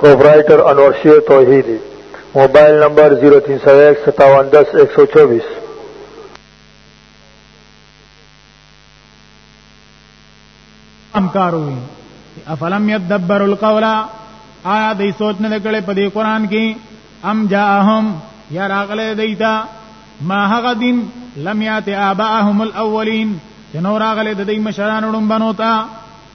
پروپرائیٹر انور شیر توحیدی موبایل نمبر 03015710124 امکاروي افلم يدبر القول آیا دې سوچ نه کړي په دې قران کې ام جاءهم یا راغله دیتا ما هغه دین لم یات آباءهم الاولین چې نو راغله د دې مشرانو ډم بنوتا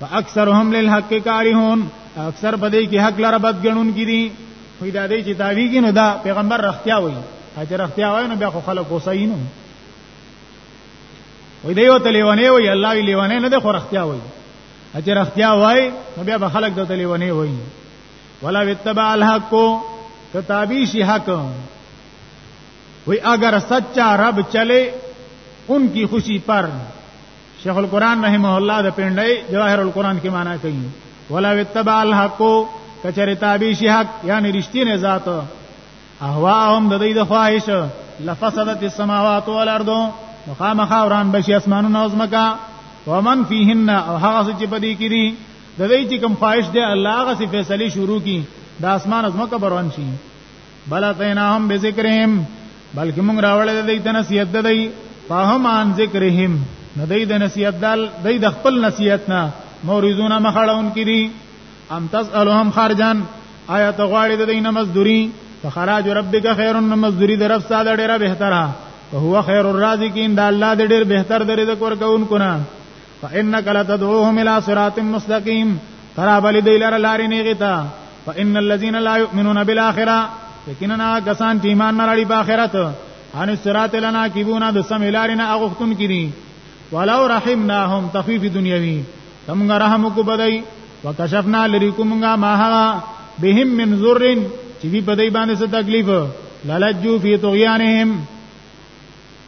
فاکثرهم للحق کارهون اکثر په دې کې حق لره بد ګڼون کړي خو دا دې چې تاویږي نو دا پیغمبر رختیا وایي اجر رختیا وایي نو بیا خو خلک وسایي نو وای دی وته لیوانه وای الله وی لیوانه نه د خو رختیا وای اجر رختیا وای نو بیا به خلک د لیوانه وای ولا وتبع الحق کتابی شی حق وی اگر سچا رب چلے ان کی خوشی پر شیخ القران رحمه الله د پندای جواهر القران کې معنا کوي ولا وتبع الحق کچری تابع شي حق یعنی رښتینه ذات اهواهم د دې د خواهش لفسدت السماوات والارض مخامخا وران بشي اسمانونه او زمکا ومن فيهن او هغه چې پدې کې دي د دې چې کوم خواهش دی الله هغه څه فیصله شروع کړي د اسمان از مکه بروان شي بل اتیناهم بذکرهم بلکې موږ راوړل د دې نصیحت د دې فهم عن ذکرهم نو دې د نصیحت دال دې د خپل نصیحت نه مورزون مخړون کړي ام تسالهم خرجن آیا ته غواړې د دې مزدوري فخراج ربک خیر مزدوري در رب ساده ډیره بهتره هو خیر الرازقین دا الله دې ډیر بهتر د رزق ورکوونکو نه فانك لتدعوهم الى صراط مستقيم ترى بل دی لار لارې نه غتا فان الذين لا يؤمنون بالاخره یقینا کسان چې ایمان نه لري په آخرت ان صراط لنا کیبونه د سم لارې نه اغختون کړي ولو رحمناهم تخفيف دنیوي تمغه رحم کو بدای وکشفنا لریکمغه ما هغه بهم من ذر چې په دې باندې څه تکلیف لالجو فی طغیانهم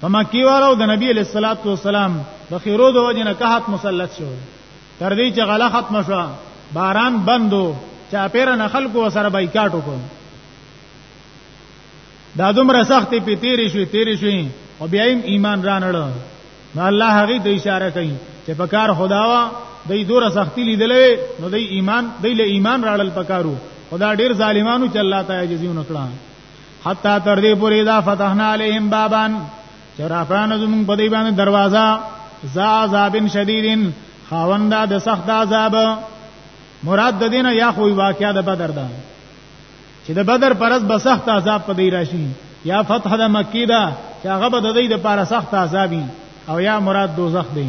په مکی والو د نبی علیہ الصلوۃ والسلام د خیرو د وجه نه قحط مسلط شو تر دې چې غلا ختم شو باران بندو چا پیر نه خلکو سره بایکاټ وکړ دا دومره سختې په تیرې شوې تیرې شوې او بیا هم ایمان رانړ نو الله هغه د اشاره کوي چې په کار خداوا دای دوره سختی لیدلې نو دای ایمان دای له ایمان راړل پکارو خدا ډیر ظالمانو چې الله تعالی جزیونه کړه حتا تر دې پورې دا فتحنا علیهم بابان چې را پرانه زمونږ په دې باندې دروازه زا عذابن شدیدن خاوندا د سخت عذاب مراد د دینه یا خو واقعیا د بدر ده چې د بدر پرز به سخت عذاب په دې راشي یا فتح د مکی ده چې هغه به د دې لپاره سخت عذابي او یا مراد دوزخ دی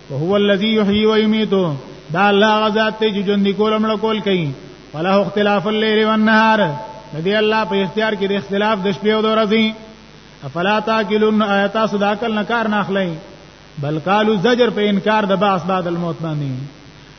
وهو الذي يحيي ويميت دا الله غزاد ته چې ژوند کول امر کول کوي ولا اختلاف الليل والنهار ندی الله په اختیار کې د اختلاف د شپې او د ورځې افلا تاکلون آیات صداقل نکار نه اخلي بل قالو زجر په انکار د باس بعد الموت باندې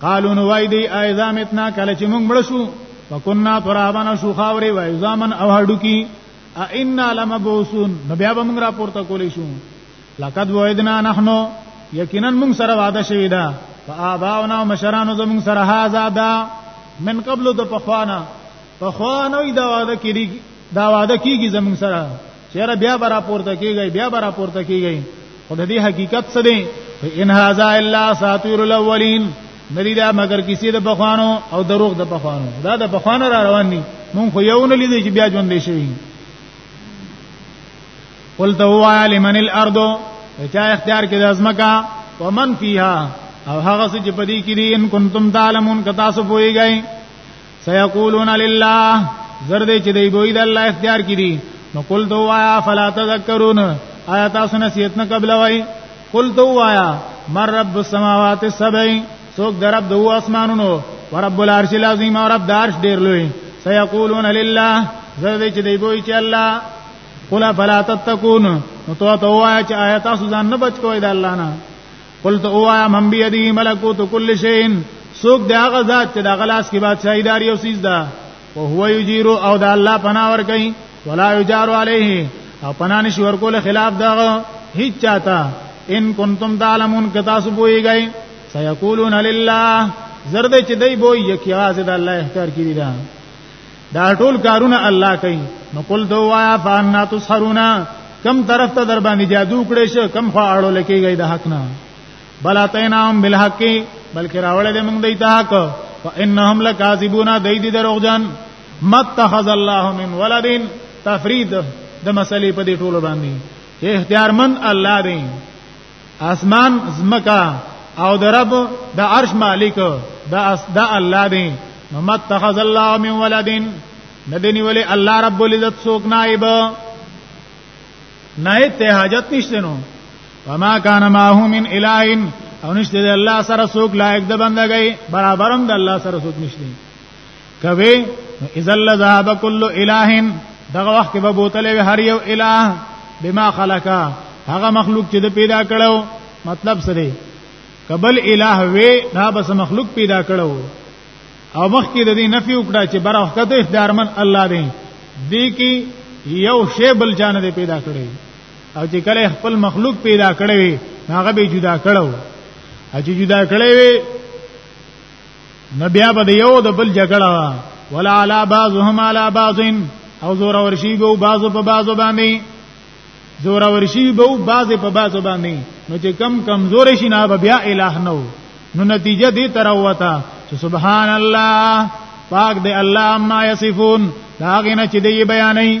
قالو نو وای دی ایزا متنا کله چې موږ مړ شو وکنا ترابن شو خاورې وای زامن او هډو کی ائنا لمبوسون نو بیا به موږ را پورته کولې شو لقد وعدنا نحنو یقینا موږ سره وعده شوی دا فآباؤنا مشرانو زموږ سره هاذا دا من قبل د پخوانا پخوانو دا وعده کړي دا وعده کیږي زموږ سره چیرې بیا برا پورته کیږي بیا برا پورته کیږي خو د دې حقیقت څه دی ان هاذا الا ساتور الاولین ندی دا مگر کسی د بخوانو او دروغ د بخوانو دا د بخوانو را روان دي مونږ خو یو نه لیدې چې بیا ژوند دی شوی قلت هو لمن الارض چا اختیار کې د ازمکا ومن فیها او هغه څه چې پدې کې دي ان کنتم تعلمون کتا سو پويږئ سيقولون لله زرد چې دی بوی د الله اختیار کړي نو قل تو وایا فلا تذکرون آیا تاسو نصیحت نه قبل وای قل تو وایا مر رب السماوات السبع سوک در رب دو اسمانونو ورب العرش العظیم او رب دارش ډیر لوی سيقولون لله زرد چې دی بوی چې الله قل فلا تتقون نو تو ته وای چې آیات سوزان نه بچ کوی د الله نه قلت اوایا من بیدی ملکوت کل شین سوک دی هغه ذات چې د غلاس کې بادشاہي داری او سیز ده او هو یجیر او د الله پناه ور کوي ولا یجار علیه او پناه نشي ور کول خلاف دغه هیڅ چاته ان کنتم تعلمون که تاسو پوهیږئ سيقولون لله زرد چې دی بو یکی غاز د الله احتار کړی دا دا ټول کارونه الله کوي نو قل دوایا فانا تسحرونا کم طرف ته در باندې جادو کړې شو کم خو اړو لکېږي د حق نه بل اتیناهم بالحق بلکې راوړل دې موږ دیت حق فانهم لکاذبون دای دې دروغجن متخذ الله من ولد تفرید د مسلې په دې ټولو باندې اختیارمن الله دی اسمان زمکا او د رب د عرش مالک دا اس دا الله دی نو متخذ الله من ولدین ندنی ولی الله رب العزت سوک نائب نائب ته حاجت نشته نو وما کان ماهو من الہین او نشته د الله سره سوک لایق د بندګۍ برابرم د الله سره سوک نشته کوي اذا لذهب كل اله دغه وخت به بوتل هر یو اله بما خلقا هغه مخلوق چې د پیدا کړو مطلب څه دی قبل اله وی دا بس مخلوق پیدا کړو او مخکې د دې نفي وکړه چې بر وخت ته اختیارمن الله دی دی کی یو شی بل جان دی پیدا کړی او چې کله خپل مخلوق پیدا کړی هغه به جدا کړو چې جدا کړی وی نو بیا به یو د بل جګړه ولا علا بعضهم علا بعض او زور ورشي ګو بعضو په بعضو باندې زور ورشي ګو بعض په بعضو باندې نو چې کم کمزور شي نه بیا الہ نو نو نتیجه دې تر وتا چې سبحان الله پاک دې الله ما یصفون دا غنه چې دې بیانې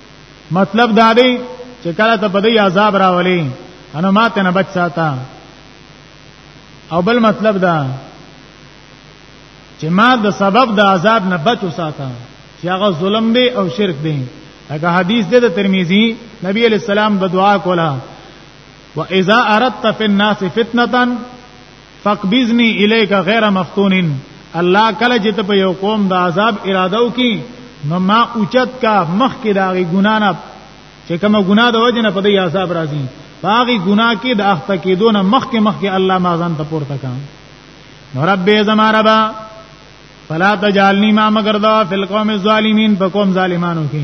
مطلب دا دی چې کله ته په دې عذاب راولې انو ماته نه بچ ساته او بل مطلب دا چې ما د سبب د عذاب نه بچ وساته چې هغه ظلم دی او شرک دی هغه حدیث دی د ترمذی نبی علیہ السلام بدعا کولا واذا اردت في الناس فتنه فقبضنی الیک غیر مفتون الله کله چې ته په یو قوم د عذاب اراده وکي نو ما اوچت کا مخ کې داغي ګنا نه چې کومه ګنا د وجنه په دې عذاب راځي باغی ګنا کې د اخته کېدو نه مخ کې مخ کې الله ما ځان ته پورته کړ نو رب زما ربا فلا تجعلنی ما مگر دا فی القوم الظالمین په قوم ظالمانو کې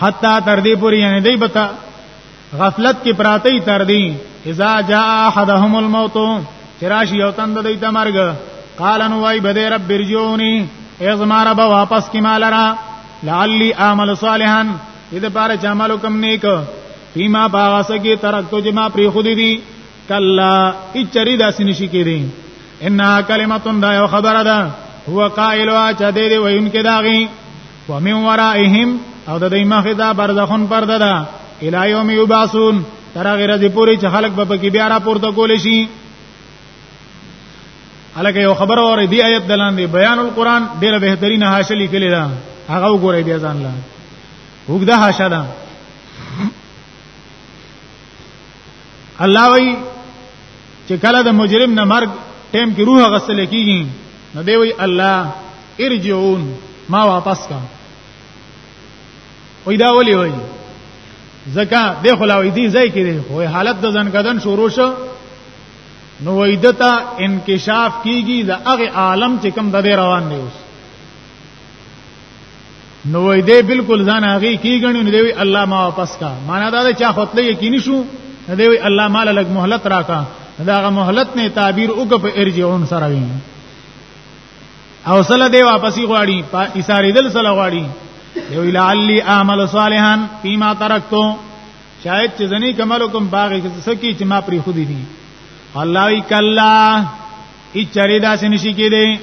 حتا تر دې پورې یعنی دی بتا غفلت کې پراته ای تر دې اذا جاء احدهم الموت چراش یو تند دی ته مرګ قال نو وای بده رب برجونی ایز ما رب واپس کی مال را لعلی اعمل صالحا دې لپاره چې عمل وکم نیک فيما باغسکی ترکتو جما پری خودی دی کلا اچری داسې نشی کېدی انها کلمتون دا یو خبره ده هو قائلوا چا دې وینکې داغي ومن ورائهم او د دې مخه دا برزخون پرده ده الی یوم یبعثون تر هغه ورځې پورې چې خلک به پکې بیا را پورته کول شي الکه یو خبر اور دی آیت دلان دی بیان القرآن ډیره بهترین حاشلی کلی دا هغه وګورئ بیا ځان لا وګدا حاشا ده الله وی چې کله د مجرم نه مرګ ټیم کې روح غسل کیږي نو دی وی الله ارجعون ما واپس کا وای دا ولي وای زکه د خلاوی دی ځای کې دی خو حالت د ځن کدن شروع شو نو ویدتا انکشاف کیږي د هغه عالم چې کم د روان دی اوس نو وای دی بالکل ځان هغه کیږي نو دی الله ما واپس کا معنا دا چې خپل یقیني شو دی وی الله مال لګ مهلت راکا دا غ مهلت نه تعبیر وک په ارجعون سره وی او سره دی واپسی غواړي په اساره دل سره غواړي یو لعلی اعمل صالحا فيما ترکتو شاید چې ځنی کمل کوم باغ کې سکی چې ما پری خودی دي الله وی کلا ای چری دا سن شي کې دي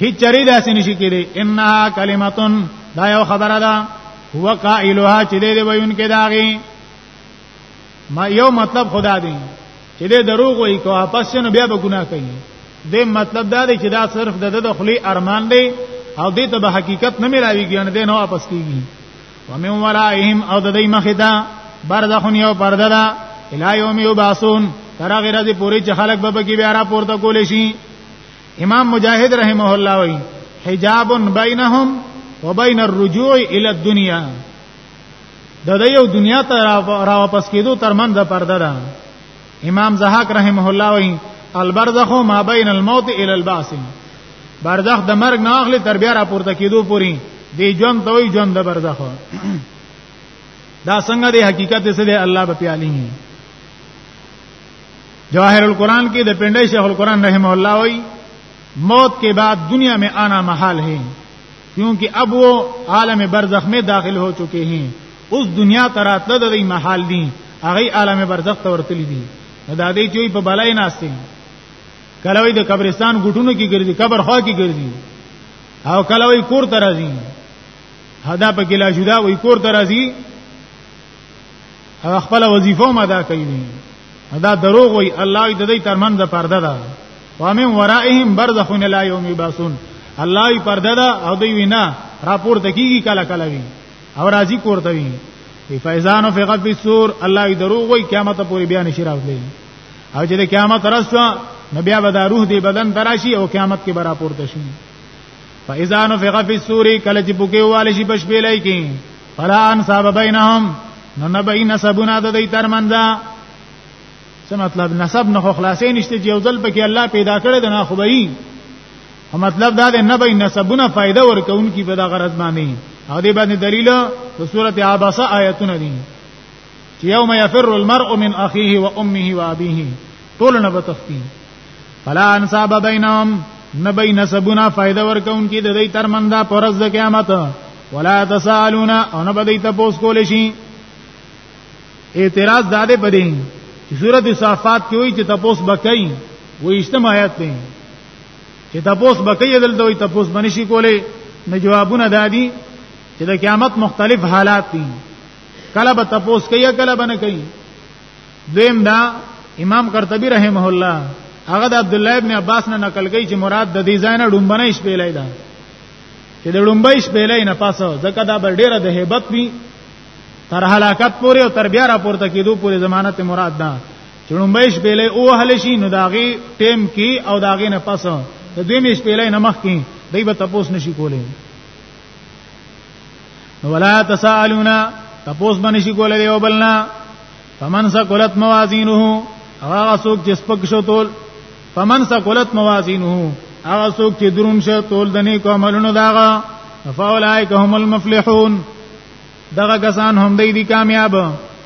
هی چری دا سن شي کې دي انها کلمتون دا یو خبره ده هو قائلها چې دې ویون کې داغي ما یو مطلب خدا دی چې دې دروغ وایي کو واپس نه بیا به ګناه کوي دې مطلب دا دی چې دا صرف د د خلی ارمان دی او دې ته به حقیقت نه ملاويږي نه دې نه واپس کیږي ومن ورائهم او د دې مخه دا برزخون یو پرده ده الی یوم یبعثون تر هغه ورځې پوری چې خلک به بګي بیا را پورته کول شي امام مجاهد رحمه الله وی حجاب بینهم وبین الرجوع الی الدنیا د دې یو دنیا ته را واپس کېدو ترمن د پرده ده امام زهاک رحمه الله وی البرزخ ما بین الموت الی البعث برزخ د مرګ نه اخلي تر بیا را پورته کېدو پوري دی ژوند ته وی ژوند د برزخ دا څنګه دی حقیقت څه دی الله به پیالي جواهر القرآن کې د پندای شیخ القرآن رحمه الله وی موت کے بعد دنیا میں آنا محال ہے کیونکه اب وہ عالم برزخ میں داخل ہو چکے ہیں اوس دنیا تراتله د دې محال دي هغه عالم برزخ ته ورتلی دي دا دې چې په بلای ناشته کله وي د قبرستان ګټونو کې ګرځي قبر خوا کې ګرځي او کله وي کور ته راځي هدا په کې لا شودا وي کور ته راځي هغه خپل وظیفه ما ادا کوي دا دروغ وي الله دې دې ترمن د پرده ده وامن ورائهم برزخون لا یوم یبعثون الله یې پرده ده او دوی وینا راپور تکیږي کله کله وی او راځي کوړته وی فیضان فقط بالسور الله یې دروغ وي قیامت پورې بیان شي راوځي او چې قیامت رسوا نبي به دا روح دی بدن تراشي او قیامت کې برا پورته شي فاذا نفخ فی الصور کله چې پوکې والی شي پښ پیلای کی فلا انصاب بینهم نو نه بین نسبنا د دې ترمنځ څه مطلب نسب نه خلاصې نشته چې یو ځل پکې الله پیدا کړی د نه خوبې او مطلب دا دی نه بین نسبونه فائدہ ورکوونکی په دا غرض باندې او دې باندې دلیل د سورته عباسه آیتونه دي چې یوم یفر المرء من اخیه و امه و ابیه ټول نه بتختی فلا انصاب بینهم نبی نسبنا فائدہ ورکون کی د دې ترمندا پرز د قیامت ولا تسالون او نه بدی ته پوس کول شي اعتراض داده پدې چې سورۃ الصافات کې وایي چې تپوس بکای وې اجتماع آیات دی چې تپوس بکای دلته وایي تپوس بنشي کولې نه جوابونه دادي چې د قیامت مختلف حالات دي کله به تپوس کوي کله به نه کوي دویم دا امام قرطبي رحمه الله هغه د عبد الله ابن عباس نه نقل کوي چې مراد د دې ځای نه ډومبنه شپېلې ده چې د ډومبې شپېلې نه پاسه ځکه دا بر ډیره د hebat وی تر هلاکت پورې او تر بیا را پورته کېدو پورې ضمانت مراد ده چې ډومبې شپېلې او هل شي نو داغي ټیم کې او داغي نه پاسه د دې مې شپېلې نه مخ کې دای به تاسو نشي کولای نو ولا تسالون تپوس باندې شي کولای یو بلنا فمن ثقلت موازینه هغه څوک چې سپک شو تول فمن ثقلت موازینه هغه څوک چې دروم شو تول د نیکو عملونو داغه فاولائک هم المفلحون دغه کسان هم دی دي کامیاب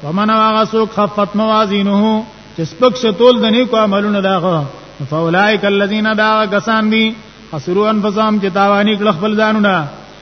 ومن هغه څوک خفت موازینه چې سپک شو تول د نیکو عملونو داغه فاولائک الذین دا کسان دي خسروا انفسهم چې تاوانی کړ خپل ځانونه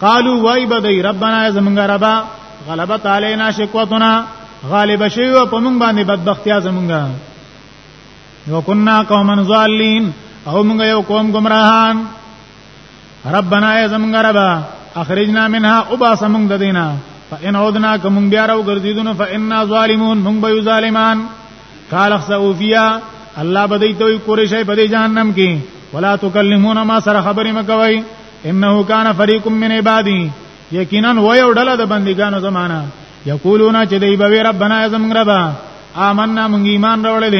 قالو وای بدای ربنا زمونږ ربا غلبت علینا شکوتنا غالب شیو په مونږ باندې بدبختیا زمونږ وکنا قوما ظالین او مونږ یو قوم گمراهان ربنا ای زمونږ ربا اخرجنا منها ابا سمونږ د دینا فان عدنا کوم بیا راو ګرځیدون فانا ظالمون مونږ به ظالمان قال اخسئوا فيها الله بدیتوي قریشای په دې جهنم کې ولا تکلمون ما سره خبرې مکوئ انه کان فریق من عبادی یقینا و یو ډله د بندګانو زمانہ یقولون چې دی به ربنا زمون ربا آمنا مونږ ایمان راوړل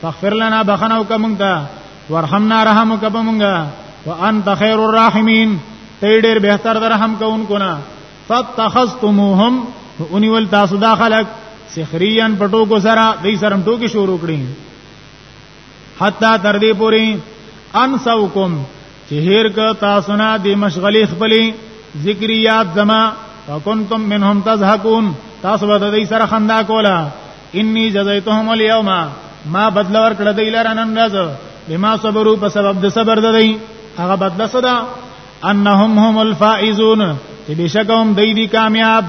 فاغفر لنا بخنو کوم ته ورحمنا رحم وکبه مونږه وانت خیر الرحیمین ته ډیر بهتر در رحم کوونکو نه فتخذتموهم اونی ول تاسو دا خلق سخریان پټو کو سره دې سرم ټوکی شروع کړی حتا تر دې پوري انسوکم چې هیر ک تاسو نه د مشغلې خپلې ذکریات زما وکنتم منهم تضحكون تاسو به د دې سره خندا کوله انی جزیتهم اليوم ما بدل ور کړ دی لره نن راز بما صبرو په سبب د صبر د دی هغه بدل صدا انهم هم الفائزون چې بشکهم دی دی کامیاب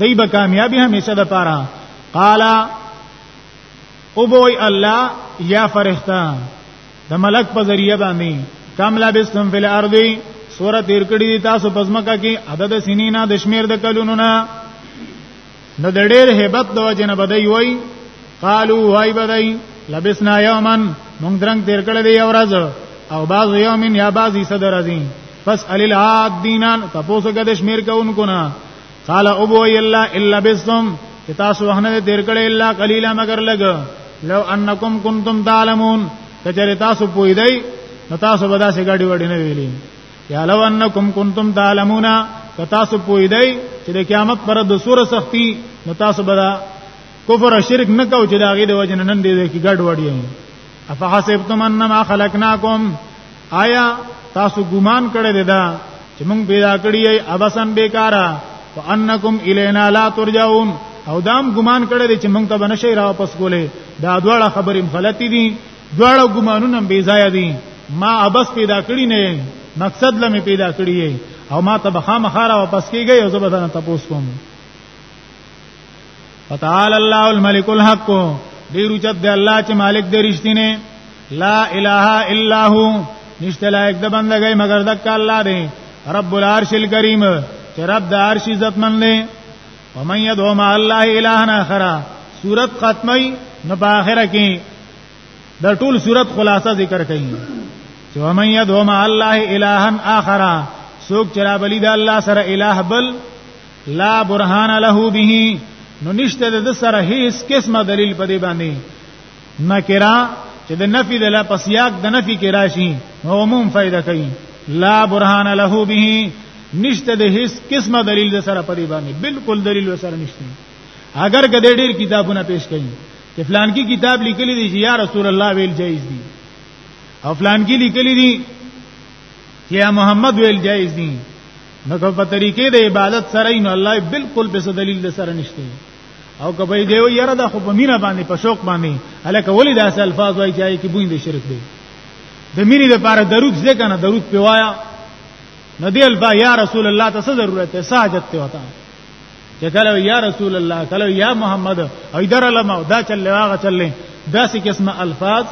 دی به کامیابی همیشه د پاره قالا او بوي الله یا فرښتہ د ملک په ذریعہ باندې کم لا بسم فی الارض سوره تیر کړي تاسو پزماکه کې عدد سنینا د شمیر د کلونو نه نو د ډېر hebat د وجنه بدای وای قالو وای بدای لبسنا یوما مونږ درنګ تیر کړل دی اورز او بعض یومین یا بعضی صدر ازین پس الیل عاد دینان تاسو کې د شمیر کوونکو نه قال ابو الا الا بسم چې تاسو وهنه تیر کړي الا قليلا مگر لګ لو انکم کنتم تعلمون کچره تاسو پوی دی نو تاسو به داسې غاډي وډي نه ویلي یا لو انکم کنتم تعلمون که تاسو پوی دی چې د قیامت پر د سور سختی نو تاسو به کفر او شرک نه کو چې دا غي د وجنه نن دې کې ګډ وډي افحسبتم انما خلقناکم آیا تاسو ګمان کړی دا چې موږ پیدا کړی ای ابسن بیکارا وانکم الینا لا ترجعون او دام ګمان کړی دی چې موږ ته بنشي را واپس کولې دا دواړه خبرې غلطې دي دواړه ګمانونه بې ځای دي ما ابس پیدا کړی نه مقصد لمه پیدا کړی او ما ته بخامه خاره واپس کیږي او زه به نه تاسو کوم فتعال الله الملك الحق ډیر چت دی الله چې مالک دی رښتینه لا اله الا هو نشته لایک د بندګۍ مگر د الله دی رب العرش الکریم چې رب د عرش عزت من دی ومن يدعو مع الله اله اخر سورت ختمي نو په اخره کې د ټول سورت خلاصه ذکر کړي چې ومن يدعو مع الله اله اخر سوک چرابلی د الله سره اله بل لا برهان له به نو نشته د سره هیڅ قسمه دلیل په دې باندې نکرا چې د نفي د لا پسیاق د نفي کې راشي نو عموم فائدہ کوي لا برهان له به نشته د هیڅ قسمه دلیل د سره په دې باندې بالکل دلیل وسره نشته اگر کده ډیر کتابونه پیش کړي چې فلان کی کتاب لیکلی دی چې یا رسول الله ویل جایز دی او فلان کی لیکلی دی چې یا محمد ویل جایز دی نو که په طریقې د عبادت سره نو الله بالکل به دلیل د سره نشته او که به دیو یره د خو په مینا باندې په شوق باندې الکه ولی د اصل الفاظ وای چای کی بوین د شرک دی د مینې لپاره درود ځکه نه درود پیوایا نو دی الفا یا رسول الله ته ضرورت ته ساجت ته وتا چې کله یا رسول الله کله یا محمد او در علماء دا چلې واغه چلې داسې قسمه الفاظ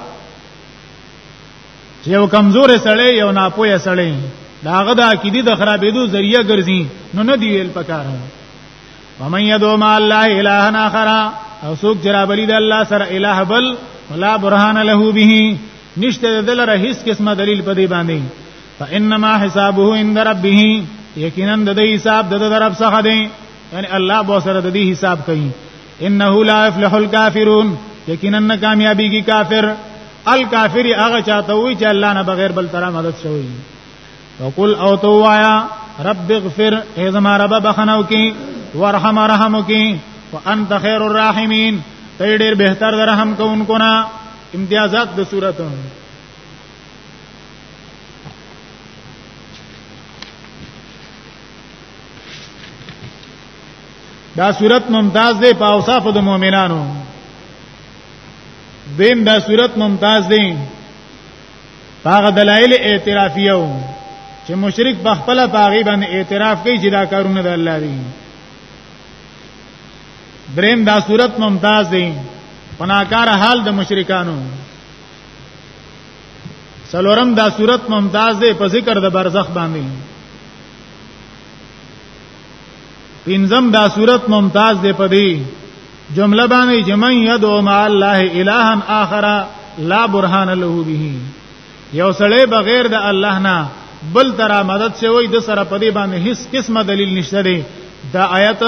چې یو کمزور سړی یو ناپوهه سړی داغه د عقیدې د خرابېدو ذریعہ ګرځي نو نه دی ویل پکار ومن یدو ما الله الہنا اخر او سوک جرا بلی د الله سره الہ بل ولا برهان له به نشته د دل رهیس قسمه دلیل په دی باندې فانما حسابه عند ربه یقینا د دې حساب د طرف څخه دی یعنی الله به سره د دې حساب کوي انه لا يفلح الكافرون یقینا کامیابی کی کافر الکافر هغه چاته وی چې الله نه بغیر بل تر مدد شوی وقل او تو وایا رب اغفر ای زما رب بخنو کی ورحم رحم کی وانت خیر الراحمین ته ډیر بهتر در رحم کوونکو نه امتیازات د صورتو دا صورت ممتاز دی په اوصاف د مؤمنانو دیم دا صورت ممتاز دی هغه دلایل اعترافیو چې مشرک په خپل باغی باندې اعتراف کوي چې دا کارونه د الله دي دریم دا صورت ممتاز دی پناکار حال د مشرکانو سلورم دا صورت ممتاز دی په ذکر د برزخ باندې پنځم دا صورت ممتاز دی په دی جمله باندې چې من يدعو مع الله الها اخر لا برهان له به یو سړی بغیر د الله نه بل ترا مدد څه وای د سره په دې باندې هیڅ قسمه دلیل نشته دی دا آیت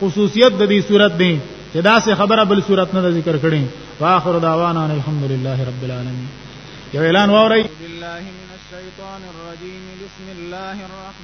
خصوصیت د دې صورت دی چې دا څه خبره بل صورت نه ذکر کړي واخر دعوانا الحمدلله رب العالمین یو اعلان ووري بالله من الشیطان الرجیم بسم الله الرحمن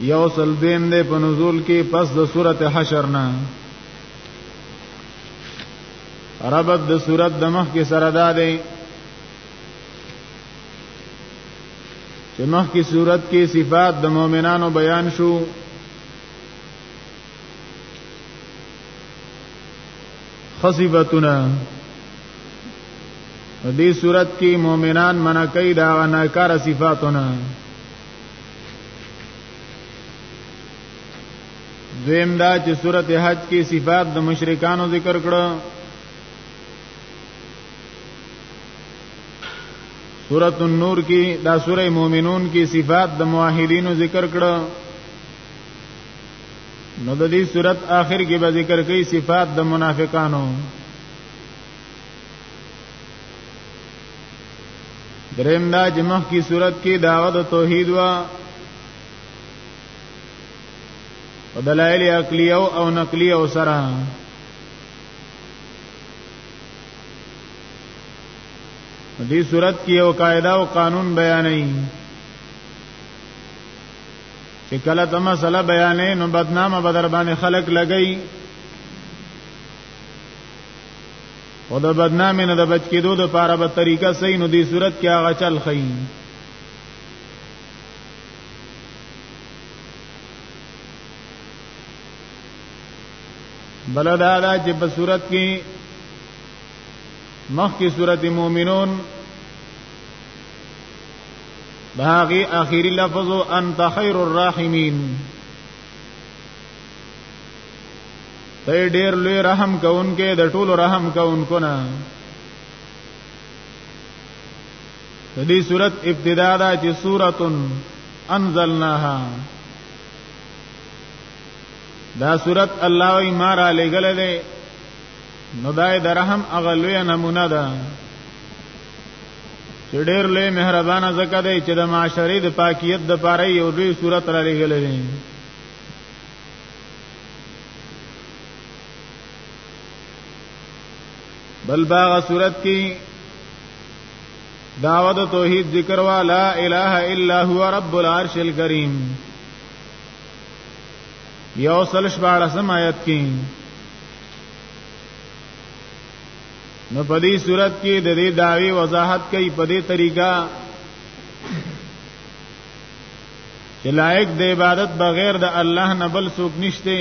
یو سل دیم دے په نزول کې پس د صورت حشر نه ربط د صورت د مخ کې سره دا دی چې مخ کې صورت کې صفات د مؤمنانو بیان شو خصيبتنا دې صورت کې مؤمنان منع کوي دا ناکار صفاتونه دویم دا چې صورت حج کې صفات د مشرکانو ذکر کړو سورۃ النور کې دا سورې مؤمنون کې صفات د موحدینو ذکر کړو نو د دې صورت آخر کې به ذکر کوي صفات د منافقانو دریم دا جمع کی صورت کې داوت توحید وا او دلایل عقلی او او نقلی او سره دې صورت کې یو قاعده او قانون بیانې چې کله ته مسله بیانې نو بدنامه بدر باندې خلق لګئی او د بدنامې نه د بچ کېدو د پاره به طریقه صحیح نو دې صورت کې هغه چل خي بل دا دا چې په صورت کې مخکې صورت مؤمنون باغی اخیری لفظ انت خیر الراحمین ته ډیر لوی رحم کوونکې د ټولو رحم کوونکو نه د دې صورت ابتدا دا چې سورۃ انزلناها دا صورت الله ای ما را لګل ده نو دای درهم اغلوی نمونه ده چې ډېر لوی مهربان زکه دی چې د معاشري د پاکیت د پاره یو لوی صورت را لګل دي بل باغ صورت کې دعوت توحید ذکر وا لا اله الا هو رب العرش الکریم یو سلش باړه سم آیت کې نو په دې صورت کې د دې داوی وضاحت کوي په دې طریقه چې لایق د عبادت بغیر د الله نه بل څوک نشته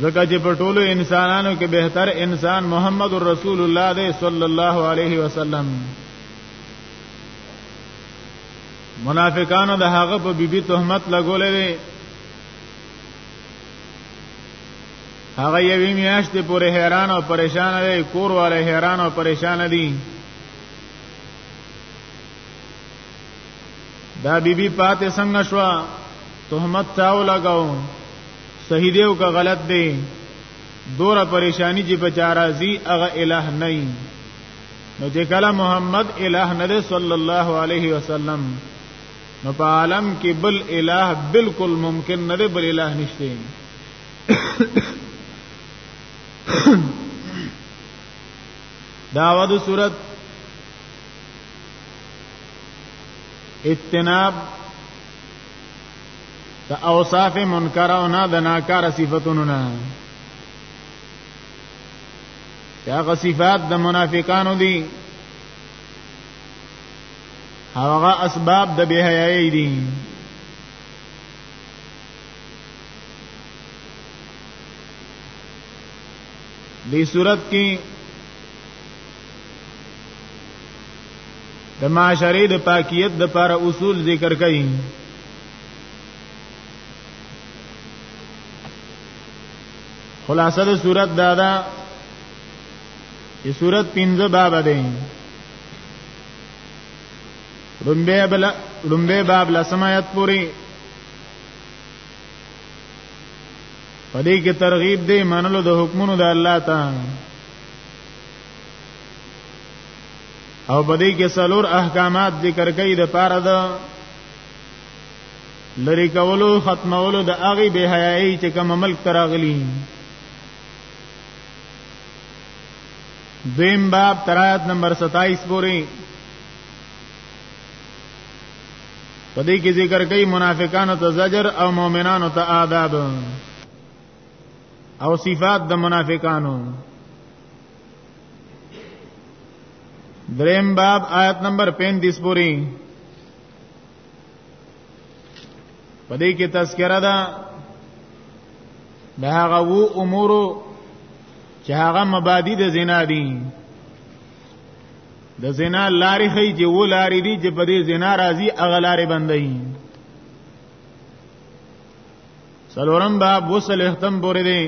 ځکه چې په ټولو انسانانو کې بهتر انسان محمد رسول الله دی صلی الله علیه وسلم منافقانو د هغه په بیبي تهمت لګولې هغه یوې میاشتې پورې حیران او پریشان دی کور والے حیران او پریشان دي دا بیبي بی پاتې څنګه شو تهمت تاو لگاو صحیح دی او که غلط دی دوره پریشانی چې په چارازي هغه الہ نه نو چې کله محمد الہ نه صلی الله علیه وسلم نو په عالم کې بل الہ بالکل ممکن نه دی بل الہ نشته داوود صورت اجتناب د اوصاف منکر او نه د ناکار صفاتونو نه هغه صفات د منافقانو دي هغه اسباب د بهایي دي دې صورت کې د معاشري د پاکیت د لپاره اصول ذکر کړي خلاصه د صورت دا ده چې صورت 15 باب ده لمبه بل لمبه باب لسمات پوری پدې کې ترغیب دی منلو د حکمونو د الله ته او پدې کې سلور احکامات ذکر کوي د پاره د لری کولو ختمولو د اغي به حیاي چې کوم ملک تراغلی دویم باب ترایت نمبر 27 پورې په دې کې ذکر کوي منافقانو ته زجر او مؤمنانو ته آداب او صفات د منافقانو دریم باب آیت نمبر 35 پوری په دې کې تذکرہ ده دا هغه وو امور چې هغه مبادی د زنا دي د زنا لارې خي چې و لارې دي چې په دې زنا راځي هغه لارې بندي سلورم باب وصل اختم پورې دی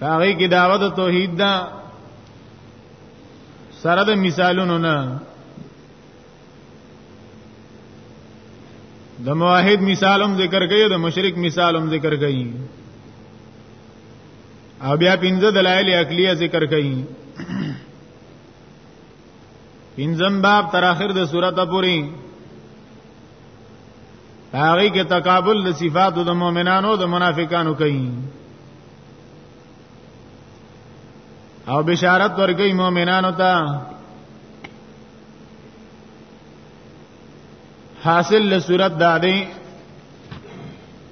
هغه کې دعوت توحید دا سره د مثالونو نه د موحد مثالم ذکر کړي د مشرک مثالم ذکر کړي او بیا پنځه دلایل عقلیه ذکر کړي پنځم باب تر اخر د سورته پوری هغه کې تقابل د صفاتو د مؤمنانو د منافقانو کوي او بشارت ورګي مؤمنانو ته حاصل له صورت دا دی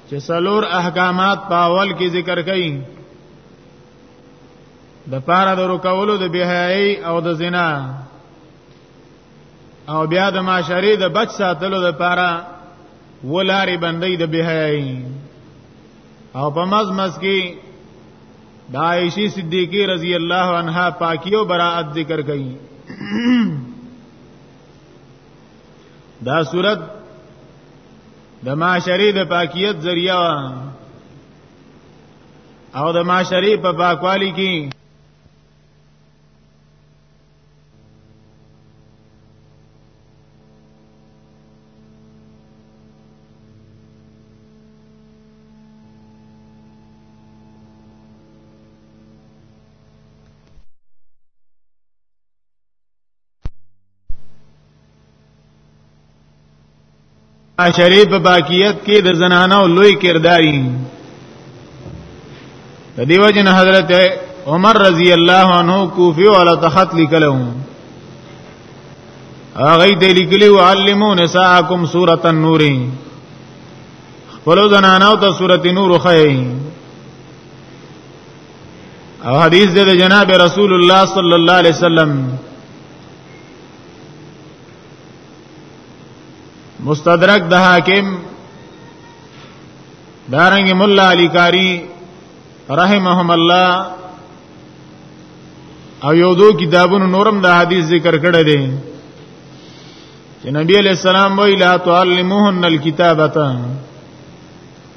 چې سلور احکامات په اول کې ذکر کړي د پاره د رکولو د بهای او د زنا او بیا د معاشري د بچ ساتلو د پاره ولاري بندي د بهای او په مز مز کې د عائشې صدیقې رضی الله عنها پاکي او برائت ذکر کړي دا صورت د معاشري د پاکیت ذریعہ او د معاشري په پاکوالي کې شریف باقیت کې د زنانو لوی کرداري د دیو جن حضرت عمر رضی الله عنه کوفی ولا تخت لیکلو هغه دې لیکلی علمو نساءکم سورۃ النور خپل زنانو ته سورۃ نور خو او حدیث د جناب رسول الله صلی الله علیه وسلم مستدرک د حاکم دارنګ مولا علی کاری رحمهم الله او یو دو کتابونو نورم د حدیث ذکر کړی دی چې نبی علیہ السلام وی لا تعلموهن الكتابه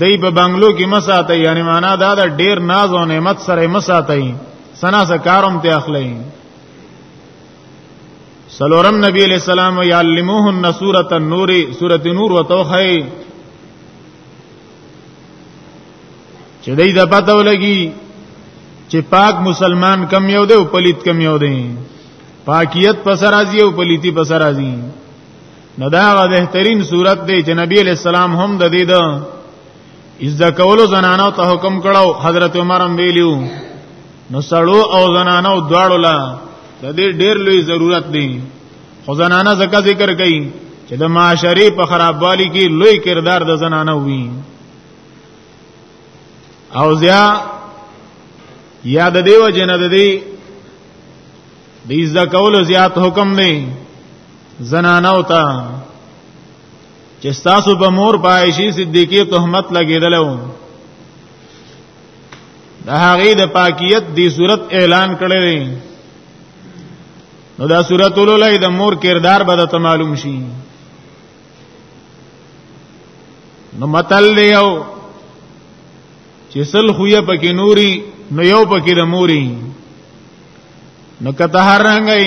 دای په بنگلو کې مساته یعنی معنا دا د ډیر ناز او نعمت سره مساته سنا سره کارم ته اخلي سلورم نبی علیہ السلام یعلموهن سورۃ النور سورۃ نور وتوخی چې دای د پته ولګي چې پاک مسلمان کم یو دی او پلیت کم یو دی پاکیت پسر ازي او پلیتی پسر ازي نو دا غو بهترین صورت دی چې نبی علیہ السلام هم د دې د از د کولو زنانو ته حکم کړو حضرت عمر هم ویلو نو سړو او زنانو دواړو لا د دې ډیر لوی ضرورت دی خو زنانه زکه ذکر کړي چې د معاشري په خرابوالي کې لوی کردار د زنانه وي او زیا یا د دیو جن د دی د عزت کولو زیات حکم نه زنانو ته چې تاسو په مور پایشي صدیقي تهمت لګیدلو د هغه د پاکیت دی صورت اعلان کړی دی نو دا صورت ولولای د مور کردار به ته معلوم شي نو متل دی یو چې سل خویا پکې نوري نو یو پکې د موري نو کته هر رنګي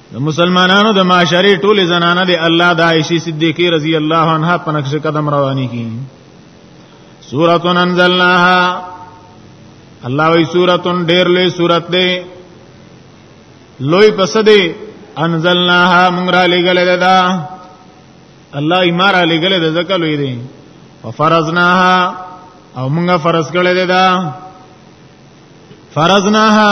د مسلمانانو د معاشري ټولې زنانه د الله د عائشې صدیقې رضی الله عنها په نقش قدم رواني کی سورۃ انزلناها الله وی سورۃ ډېر لوی سورۃ دی لوی پس دی انزلناها موږ را لګل دا الله یې مار علی ګل د زکه لوی دی وفرزناها او موږ فرض کړل دا فرزناها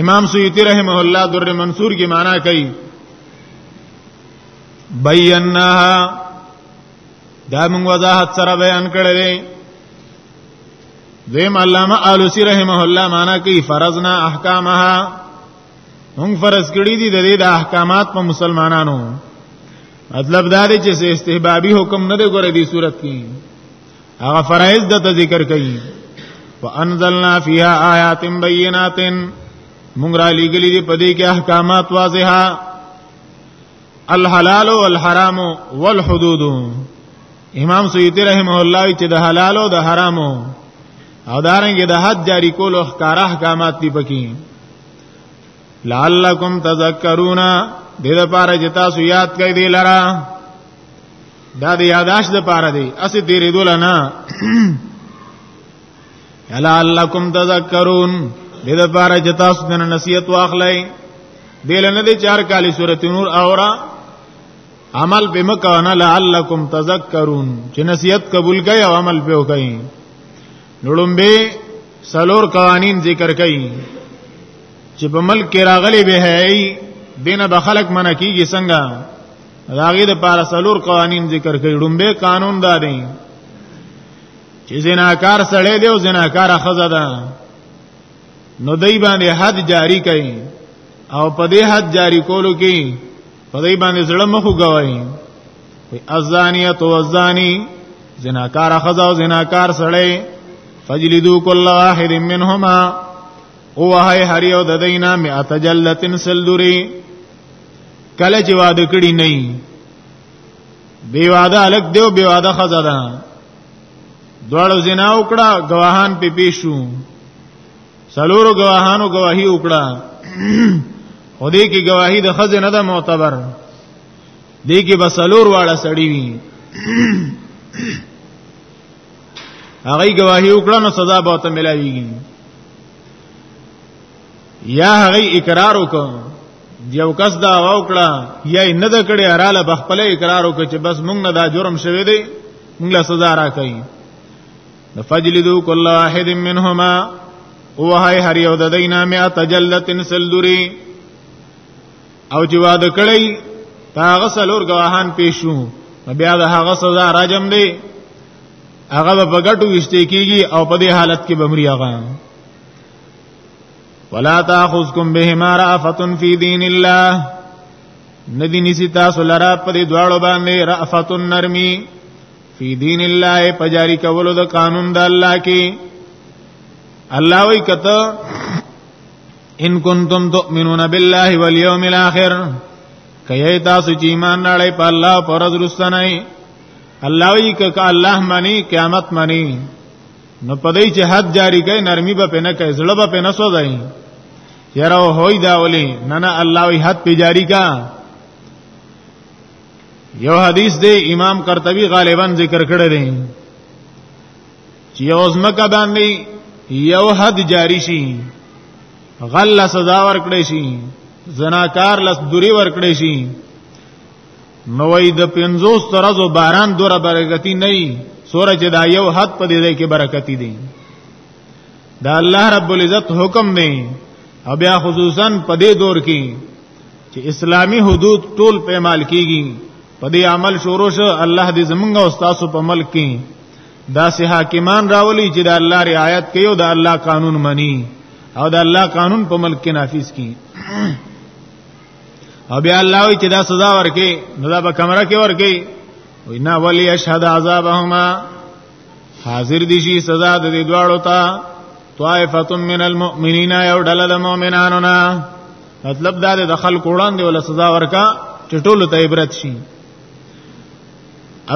امام سیوطی رحمه الله در منصور کی معنا کوي بیناها دا موږ وضاحت سره بیان کړی دی دیم علامه آلوسی رحمه الله معنا کوي فرضنا احکامها هم فرض کړی دي د دې د احکامات په مسلمانانو مطلب دا دی چې استحبابي حکم نه دی ګورې دی صورت کې هغه فرایض د ذکر کوي وانزلنا فيها آیات بینات مونږ را لګلې دي په دې کې احکامات واضحه الحلال والحرام والحدود امام سیوطی رحمه الله چې د حلال او د حرام او دارنګ د حد جاری کول او ښکار احکامات دي پکې لعلکم تذکرون دې لپاره چې تاسو یاد کړئ دې لره دا د یاداش د پاره دی اسې تیرې دوله نه الا لکم تذکرون دې د پاره چې تاسو د نصیحت واخلئ دل نه دې چار کالی سورۃ نور اورا عمل به مکانا لعلکم تذکرون چې نصیحت قبول کړئ او عمل به وکړئ نړم به سلور قوانین ذکر کړئ چې په ملک کې راغلي به هي دینه به خلق منع کیږي څنګه راغی د پاره سلور قوانین ذکر کړي ډومبه قانون دا دی چې زناکار سړی دی او زناکار خزه ده نو دای باندې حد جاری کړي او په دې حد جاری کولو کې په دې باندې زړه مخو گواهی وي ازانیه تو ازانی زناکار خزا او زناکار سړی فجلدو کل واحد منهما او هي هر یو د دینه مئات جلتن سلذری کله چې واده کړی نه بی واده الګ دیو بی واده خزا ده دواړو زنا وکړه گواهان په پیښو سلورو گواهانو گواہی وکړه او دې کې گواہی د خزه نه ده معتبر دې کې بسلور واړه سړی وي هغه گواہی وکړه نو سزا به ته ملایږي یا هغه اقرار وکړ یو کس دا واوکړه یا نه د کړي اراله بخپل اقرار وکړي چې بس مونږ نه دا جرم شوی دی مونږ له سزا راکړي فجلدو کل واحد منهما وهي هر یو د دینه میا تجلتن سلذری او چې واده کړی هغه سلور گواهان پیشو بیا د هغه سزا راجم دی هغه په ګټو وشته کیږي او په دې حالت کې بمري هغه ولا تاخذکم بهما رافه فی دین الله ندی نسی تاسو لرا په دې دواړو باندې رافه نرمی فی دین الله پجاری کولو د قانون د الله کې الله وی کته ان کنتم تؤمنون بالله والیوم الاخر کای تاسو چې ایمان راړی په الله پر ورځ رسنای الله وی ک الله معنی قیامت معنی نو پدې چې حد جاری کوي نرمي به پنه کوي زړه به پنه سو ځای یاره هوی دا ولي نه نه الله وی حد پی جاری کا یو حدیث دی امام قرطبی غالبا ذکر کړی دی چې یو ځمکه باندې یو حد جاری شي غل سزا ورکړې شي زناکار لس دوری ورکړې شي نو وای د پنځوس ترزو باران دوره برکتی نه سوره چې دا یو حد په دې کې برکتی دی دا الله رب العزت حکم دی او بیا خصوصا په دې دور کې چې اسلامی حدود ټول په اعمال کیږي په دې عمل شروع شو الله دې زمونږ او تاسو په ملک کې دا سه حاکمان راولي چې د الله رعایت کوي او د الله قانون مني او د الله قانون په ملک کې نافذ کړي او بیا الله وی چې دا سزا ورکې نو دا په کمره کې ورکې وینا ولی اشهد عذابهما حاضر دي شي سزا د دې دواړو ته طائفه من المؤمنین یو ډله د مؤمنانو نه مطلب دا د خلکو وړاندې ول سزا ورکا چې ټول ته عبرت شي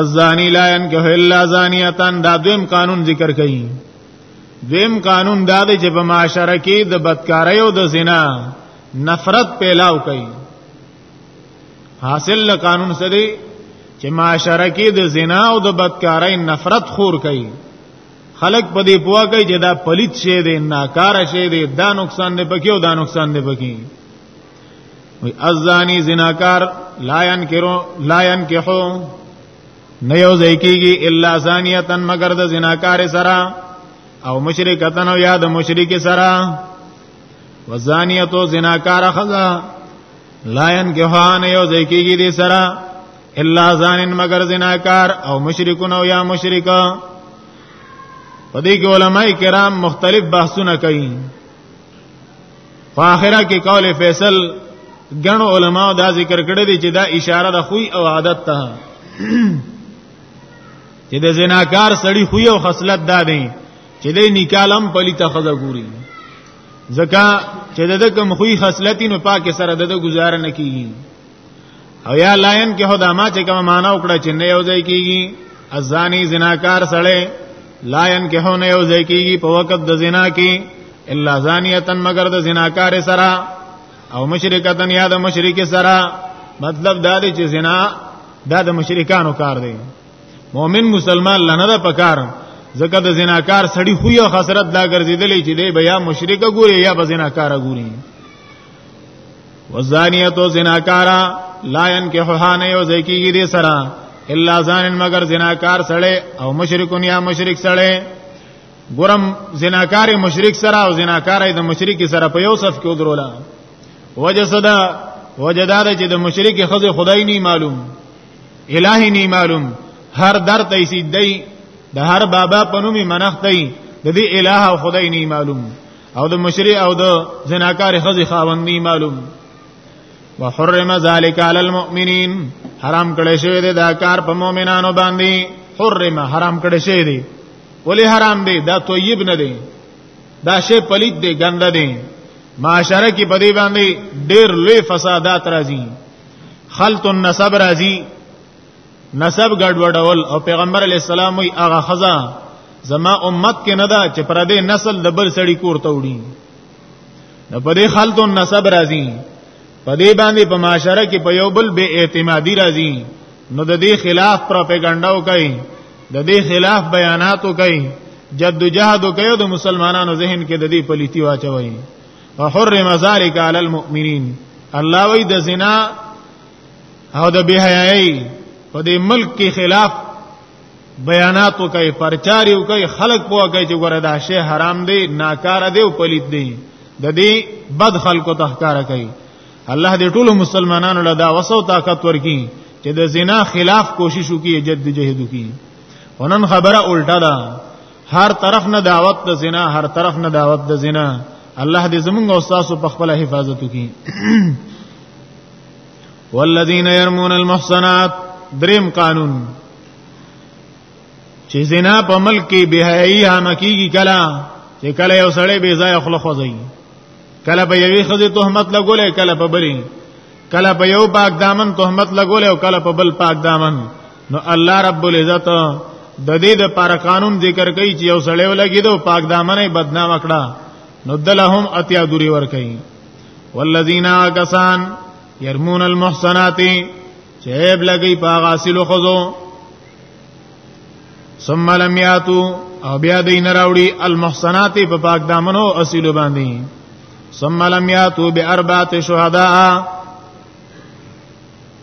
الزانی لا ينكح الا زانیه دا دویم قانون ذکر کړي دویم قانون دا دی چې په معاشره کې د بدکارۍ او د زنا نفرت پیلاو کوي حاصل له قانون سره چې معاشره کې د زنا او د بدکارۍ نفرت خور کوي خلق په دې پوها کوي چې دا پلیت شی دی ناکاره شی دی دا نقصان دی پکې او دا نقصان دی پکې وی ازانی زناکار لا ينکرو لا ينکحو نه یو ځای کیږي الا زانیتن مگر د زناکار سره او مشرکتن او یاد مشرک سره وزانیتو زناکار خزا لاین گهان یو ځکیږي دې سره الا زانن مگر زناکار او مشرکون او یا مشرکا په دې کې علماي کرام مختلف بحثونه کوي په اخره کې قول فیصل ګڼ علما دا ذکر کړی دی چې دا اشاره د خوې او عادت ته چې د زناکار سړی خوې او خصلت دا دی چې دې نکالم پلی ته خزه ګوري ځکه چې د کوم خوې خصلتي نو پاک سره د گزاره نه کیږي او یا لاین کې هدا ما چې کوم معنا وکړه چې نه یو ځای کیږي ازانی زناکار سړی لاین کې هو نه یو ځای کیږي په وخت د زنا کې الا زانیتن مگر د زناکار سره او مشرکتن یا د مشرک سره مطلب دا دی چې زنا دا د مشرکانو کار دی مؤمن مسلمان لنه ده پکار ځکه د زناکار سړی خو یو خسرت دا ګرځیدلې چې دی بیا مشرک ګوري یا به زناکار ګوري وزانیه تو زناکارا لا ينكحها نه یو ځکیږي دې سره الا زان مگر زناکار سړی او مشرکون یا مشرک سړی ګورم زناکار مشرک سره او زناکار د مشرک سره په یو صف کې ودرولا وجسدا وجدار چې د مشرک خزه خدای نه معلوم الہی نی معلوم هر در ته سي دی د هر بابا په نوم منښتې د دې الہ او خدای نی معلوم او د مشری او د زناکار خزي خاوند نی معلوم وحرم ذلك على المؤمنين حرام کړي شوی دی دا کار په مؤمنانو باندې حرم حرام کړي شوی دی ولی حرام دی دا طیب نه دی دا شی پلیت دی ګنده دی معاشره کې په دې باندې ډېر لوی فسادات راځي خلط النسب راځي نسب ګډوډول او پیغمبر علی السلام وی هغه خزا زما امت کې نه دا چې پر دې نسل د بل سړی کور ته وړي نو په دې خلط النسب راځي په دې باندې په معاشره کې په یو بل بے اعتمادي راځي نو د دې خلاف پروپاګاندا وکړي د دې خلاف بیانات وکړي جدوجہد وکړي د مسلمانانو ذهن کې د دې پلیتی واچوي وحرم ذلك على المؤمنين الله وی د زنا او د بهایي په دې ملک کې خلاف بیانات کوي پرچار یو کوي خلق پوه کوي چې ګوره دا شی حرام دی ناکار دی او پلیت دی د دې بد خلکو تخکار کوي الله دې ټول مسلمانانو له دا وسو طاقت ورکړي چې د زنا خلاف کوشش وکړي جد جهد وکړي ونن خبره الټا ده هر طرف نه دعوت د زنا هر طرف نه دعوت د زنا الله دې زمونږ او تاسو په خپل حفاظت وکړي والذین يرمون المحصنات دریم قانون چې زنا په ملک کې بهایي هم کیږي کلا چې کله یو سړی بې ځای خلک خوځي کله په یوې خزې تهمت لګولې کله په بلې کله په یو پاک دامن تهمت لګولې او کله په بل پاک دامن نو الله رب العزت د دې د پر قانون ذکر کوي چې یو سړی ولګي دو پاک دامنې بدنام کړه نو دلهم اتیا دوری ور کوي والذین کسان يرمون المحصنات چې عیب لګي پاغه اصل خزو ثم لم یاتو او بیا دین راوړي المحصنات په پاک دامنو اصل باندې ثم لم یاتو باربعه شهداء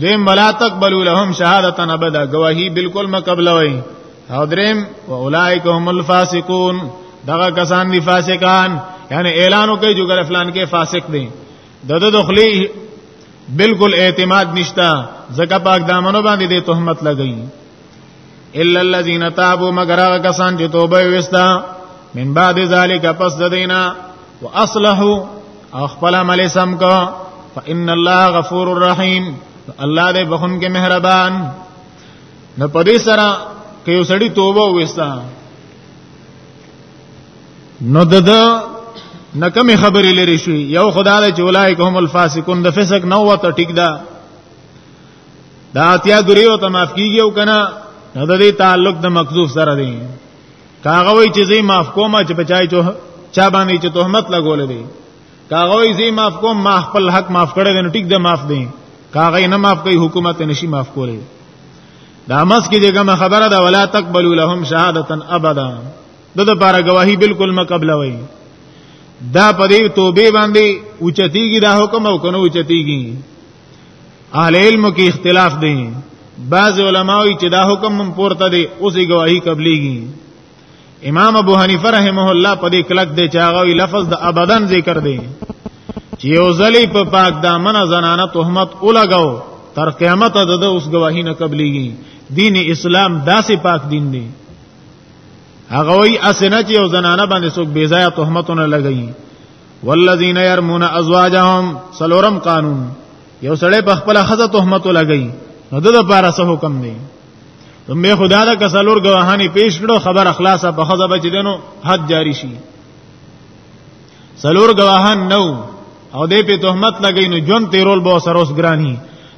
دیم بلا تقبلوا لهم شهادتا ابدا گواہی بالکل مقبل وای او دریم واولائک هم الفاسقون دغه کسان دی فاسقان یعنی اعلان کوي جو ګر فلان کې فاسق دي د د دخلی بالکل اعتماد نشتا زکه پاک دامنو باندې د تهمت لګی الا الذين تابوا مگر هغه کسان چې توبه وستا من بعد ذلك پس د دینا واصلحوا او خپل عمل سم کو فان الله غفور رحيم الله دې بخون کې مهربان نو پدې سره کې یو سړی توبه وستا نو دده نکمه خبرې لري شوې یو خدای چې اولایکهم الفاسقون د فسق نو وته ټیک ده دا اتیا دوری او ته معاف کیږي او کنه نو د دې تعلق د مکذوب سره دی کاغه وی چې زی معاف کوم چې بچای چو چا باندې چې تهمت لګول دی کاغه وی زی معاف کوم ما خپل حق معاف کړی نو ټیک د معاف دی کاغه نه معاف کوي حکومت نشي معاف کولی دا مس کې دغه خبره ده ولا تقبلوا لهم شهادتا ابدا دغه بار گواہی بالکل مقبل وای دا پدې توبه باندې اوچتیږي دا حکم او کنه اوچتیږي اهل علم کې اختلاف دی بعض علماوی چې دا حکم من پورته دی اوسې گواہی قبليږي امام ابو حنیفه رحمه الله په دې کلک دی چې هغه لفظ د ابدان ذکر دی چې یو ځلی په پاک دامن زنانه تهمت ولګاو تر قیامت د اوس گواهی نه قبليږي دین اسلام داسې پاک دین دی هغه وی اسنه چې یو زنانه باندې څوک بی ځای تهمتونه لګایي والذین یرمون ازواجهم سلورم قانون یو سړی په خپل خزه تهمت لګی نو د لپاره څه حکم دی مې خدا دا کسلور غواهانی پیش کړو خبر اخلاصه په خزه بچ دینو حد جاری شي سلور غواهان نو او دې په تهمت لګی نو جون تیرول به سروس ګرانی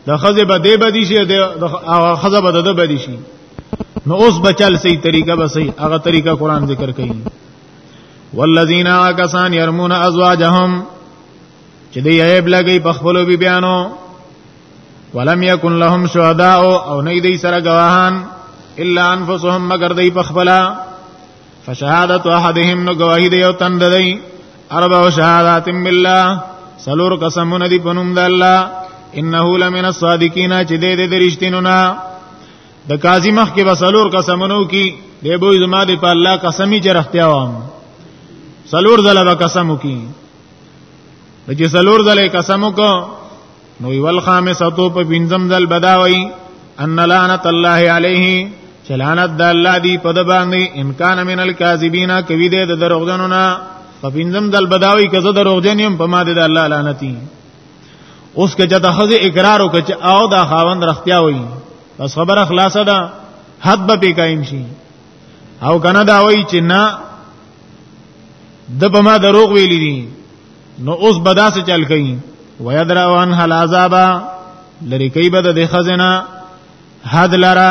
د خزه به دې بدی شي د خزه به د بدی شي نو اوس بچل سي طریقه به سي هغه طریقه قران ذکر کوي والذین کسان يرمون ازواجهم چې دی عیب لګی په خپل بی بیانو ولم یکن لهم شهداء او نه دی سره گواهان الا انفسهم مگر دی په خپل فشهادت احدهم نو گواهی دی او تند دی اربع شهادات بالله سلور قسمونه دی پنوم د الله انه لمن الصادقین چې دې دې رښتینونه د قاضي مخ کې بسلور قسمونو کې دی به زما د په الله قسمی چې رختیا وام سلور زله به قسم وکي د چې سلور زله قسم وکړو نو یول خامسه تو په بنزم زل بداوي ان لعنت الله علیه چلانت د الله دی په د باندې امکان من الکاذبین کوي د دروغجنو نه په بنزم زل بداوي کزه دروغجن يم په ما د الله لعنتی اوس که چا د خزه اقرار وکړي چې او دا خاوند رختیا وایي بس خبره خلاصه ده حد به پی قائم شي او کنه دا وایي چې نه د په ما دروغ ویل دي نو اوس بدا سه چل کوي ويدروان هل عذابا لری کوي بد د خزنه حد لرا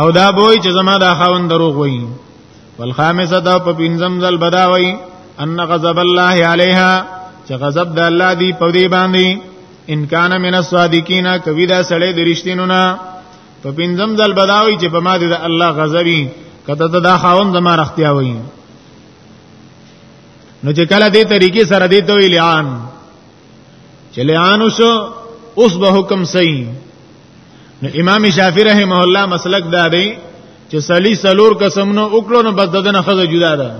او دا بوئی چې زما دا خاون دروغ وایي والخامسه دا په پنځم ځل بداوي ان غضب الله عليها چې غضب د الله دی په دې باندې ان کان من الصادقین کوي دا سړی د رښتینو نه په پنځم ځل بداوي چې په ما دې د الله غضبي کته دا خاون زما رختیا وایي نو چې کله دې طریقې سره دې ته ویلان چې لعان وشو اوس به حکم صحیح نو امام شافعی رحمه الله مسلک دا دی چې سلی سلور قسم نو وکړو نو بس ددن خزه جدا ده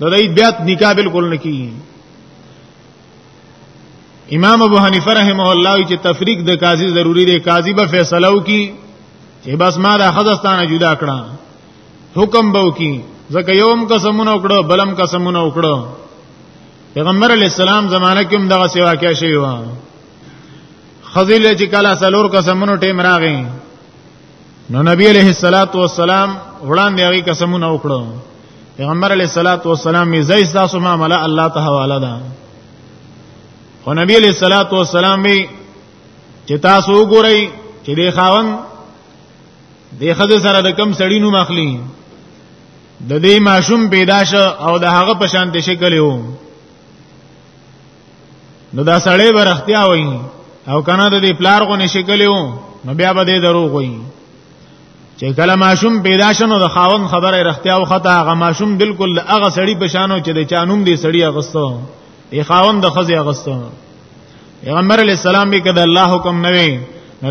د دې بیا نکاح بالکل نه کیږي امام ابو حنیفه رحمه الله چې تفریق د قاضي ضروری دی قاضي به فیصله وکي چې بس ما د خزستانه جدا کړه حکم به وکي ځکه یوم قسمونه وکړو بلم قسمونه وکړو پیغمبر علی السلام زمانه کې هم دغه سیوا کې شوی و خزیل چې کله سلور قسمونو ټیم راغی نو نبی علیہ الصلات والسلام وړاندې هغه قسمونه وکړو پیغمبر علیہ الصلات والسلام یې زئی تاسو ما مل الله ته حواله ده خو نبی علیہ الصلات والسلام یې چې تاسو وګورئ چې دی خاون دی خزه سره د کم سړی نو مخلی د دې ماشوم پیدا شو او د هغه په شان د شکل یو نو دا سړی برختیا وای او کنه د دې پلار غو نشکلیو نو بیا به دې دروغ وای چې کله ماشوم پیدا شنو د خاون خبره رختیا او خطا هغه ماشوم بالکل هغه سړی په شانو چې د چانوم دی سړی اغستو ای خاون د خزي اغستو پیغمبر علی السلام به کده الله حکم نه وی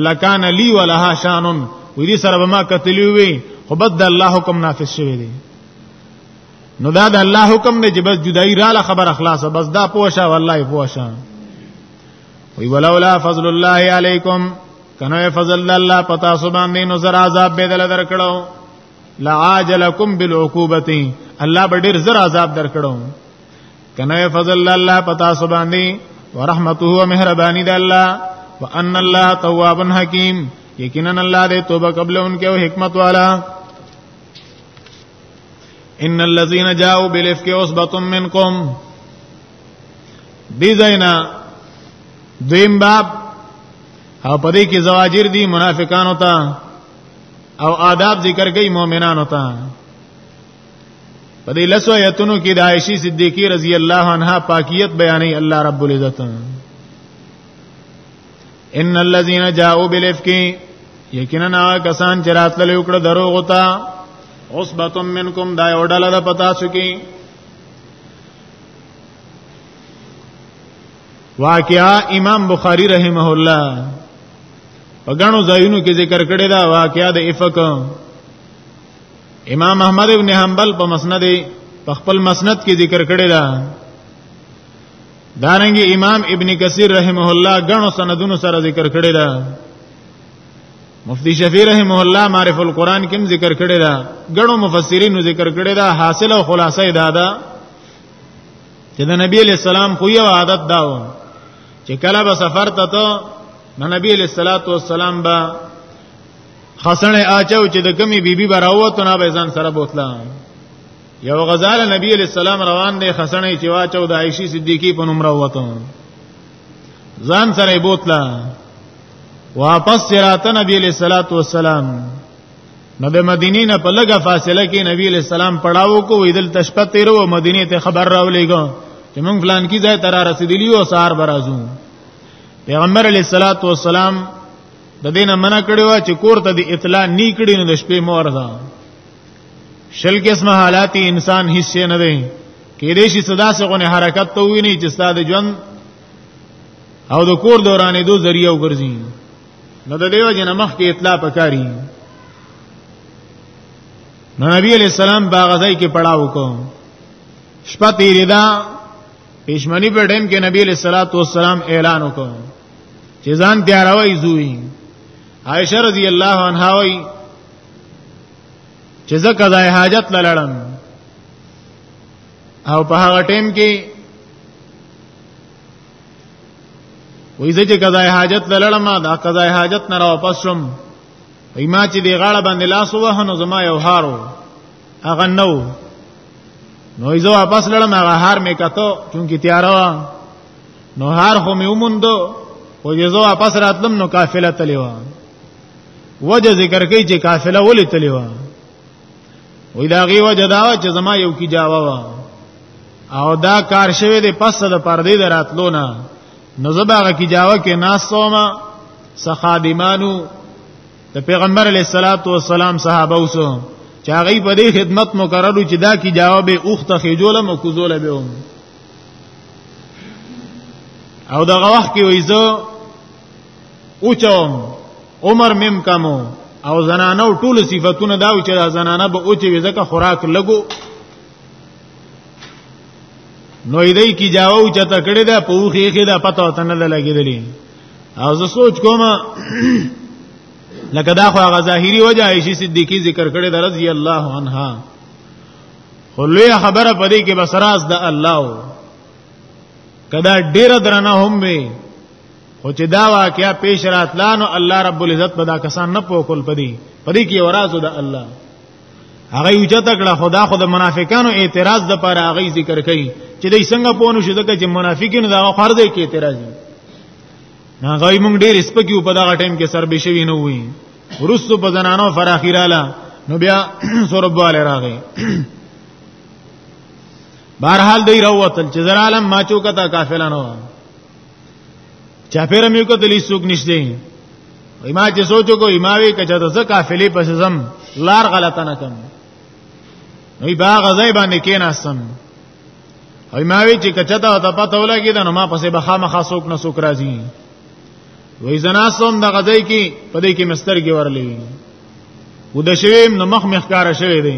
لکان لی ولها شانن وې دې سره به ما قتلوي خو بد الله حکم نافذ شوی دی نو دا د الله حکم دی چې بس جدائی را له خبر اخلاص بس دا پوښه والله پوښه وی ولولا فضل الله علیکم کنه فضل الله پتا سبحان دین زر عذاب بدل درکړو لعاجلکم بالعقوبتی الله به ډیر زر عذاب درکړو کنه فضل الله پتا سبحان دی ورحمته و مهربانی د الله وان الله تواب حکیم یقینا الله دې توبه قبل انکه او حکمت والا ان الذين جاءوا بالافك عصبه منكم دي زینا دویم باب او پدې کې زواجر دي منافقانو ته او آداب ذکر کوي مؤمنانو ته پدې لسو آیتونو کې د عائشې صدیقې رضی الله عنها پاکیت بیانې الله رب العزت ان الذين جاءوا بالافك یقینا کسان چې راتلل وکړه دروغ وتا عصبه منکم دا یو ډله ده پتا شو کی واقعا امام بخاری رحمه الله په غنو ځایونو کې ذکر کړی دا واقعا د افک امام احمد ابن حنبل په مسند په خپل مسند کې ذکر کړی دا دارنګ امام ابن کثیر رحمه الله غنو سندونو سره ذکر کړی دا مفتی شفیع رحمه الله معرف القرآن کې ذکر کړی دا غنو مفسرین ذکر کړی دا حاصل او خلاصه دا دا چې د نبی علیہ السلام خو یو عادت دا و چې کله به سفر ته ته نو نبی علیہ الصلوۃ والسلام با خسنه آچو چې د کمی بیبي براوته نه به ځان سره بوتلا یو غزال نبی علیہ السلام روان دی خسنې چې واچو د عائشې صدیقې په نوم راوته ځان سره بوتلا واپس راته نبی علیہ الصلوۃ والسلام نو د مدینې نه په لګه فاصله کې نبی علیہ السلام پړاو کو ویدل تشپه تیرو مدینه ته خبر راولېګو چې موږ فلان کی ځای تر رسیدلی او سار برازو پیغمبر علیہ الصلوۃ والسلام د دینه منع کړو چې کور ته د اطلاع نې کړی نو د شپې مور ده شل قسمه حالات انسان هیڅ نه دی کې دې شي صدا سره غونه حرکت ته وی نه چې ستاسو ژوند او د کور دورانې دو ذریعہ وګرځي نو د دیو جن مخ کې اطلاع پکاري نو نبی علیہ السلام باغزای کې پڑاو کو شپه تیری دا پښمنی په ټیم کې نبی علیہ الصلوۃ والسلام اعلان وکړ چې ځان تیاروي زوی عائشہ رضی الله عنها وی چې زه قضا حاجت لړم او په هغه ټیم کې وې زه چې قضا حاجت لړم دا قضا حاجت نه را واپس شم ایما چې دی غاړه باندې لاس وهنو زما یو هارو هغه نو نو یې زه واپس لړم هغه هار مې کته چونکی تیارا نو هار خو مې وموندو او یې زه واپس راتلم نو قافله تللی و وجه ذکر کوي چې قافله ولې تللی و وی دا غي وجه دا چې زما یو کی جاوا و او دا کار شوی دی پس د پردې دراتلو نه نو زباغه کی جاوا کې ناسوما سخادمانو د پیغمبر علی صلوات و سلام صحابه اوسو چې هغه په دې خدمت مقررو چې دا کی جاوا به اوخته خجوله مکوزوله به هم او دا غوښ کې وایزو اوچوم عمر مم کمو او زنانو ټول صفاتونه دا چې دا زنانه به اوچې وي ځکه خوراک لګو نو دې کی جاو چې تکړه ده پوخې کې ده پته وته نه لګېدلې او زه سوچ کوم لکه دا خو هغه ظاهري وجه عائشې صدیقي ذکر کړې ده رضی الله عنها خو لوی خبره پدې کې بسراز ده الله کدا ډیر درنه هم وي خو چې دا واقعیا پیش راتلانو الله رب العزت په دا کسان نه پوکل پدی پدی کې ورازو د الله هغه یو چې تکړه خدا خو د منافقانو اعتراض د پر هغه ذکر کوي چې دای څنګه پونه شو دغه چې منافقین دا فرض کې اعتراض دي نه غوي مونږ ډیر سپکیو په دا ټیم کې سر بشوي نه وي ورسو په زنانو فراخیراله نو بیا سورب والے راغی بهرحال دی راوتل چې زرالم ما چوکتا قافله نه چا پیر مې کو دلی سوق نشته ما چې سوچو کو اماوي کچا د زکا فلی پس زم لار غلطه نه کوم نو با غزای باندې کیناستم او اماوي چې کچا ته ته پته ولګی دا نو ما پسې بخا مخا سوق نه سوق راځي وې زنا سوم د غزای کې پدې کې مستر کې ورلې و د شویم نو مخ مخکاره شوی دی